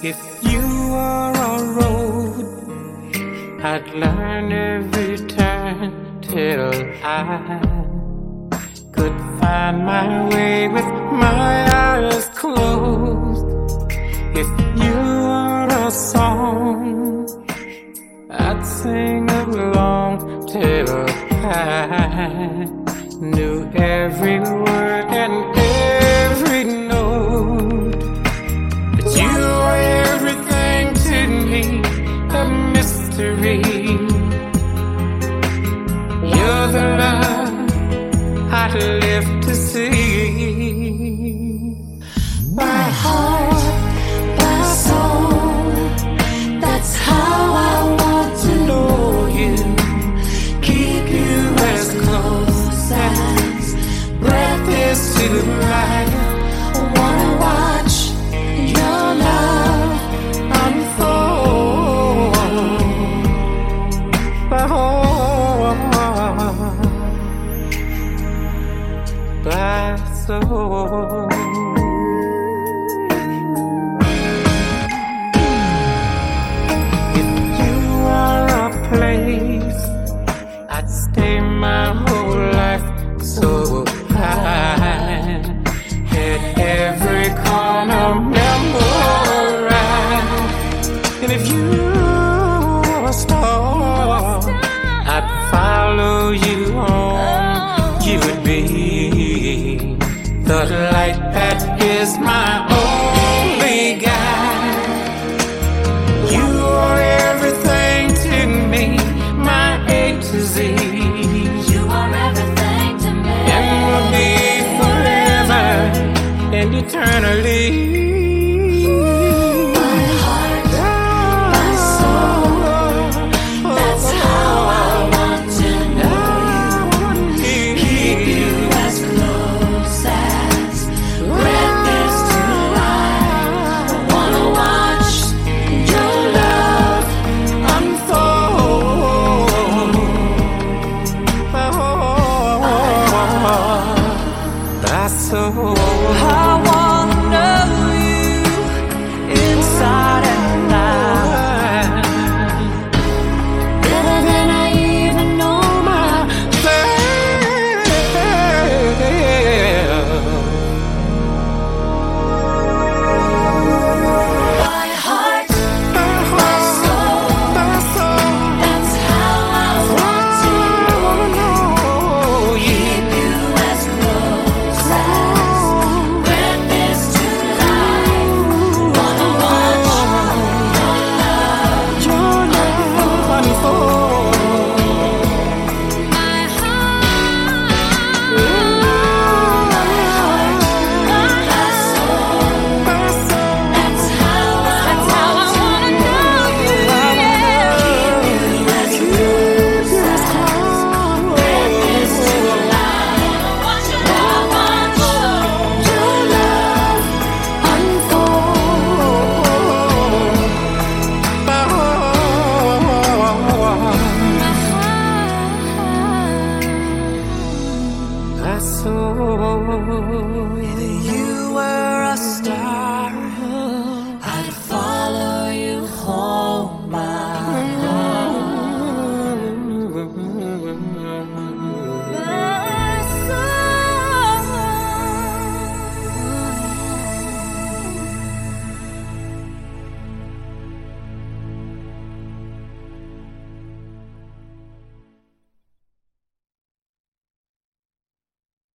If you are a road, I'd learn every turn till I could find my way with my eyes closed. If you are a song, I'd sing along till I knew every word. soul. is my only guide. You are everything to me, my A to Z. You are everything to me, and will be forever and eternally. I want soul. Either you were a star.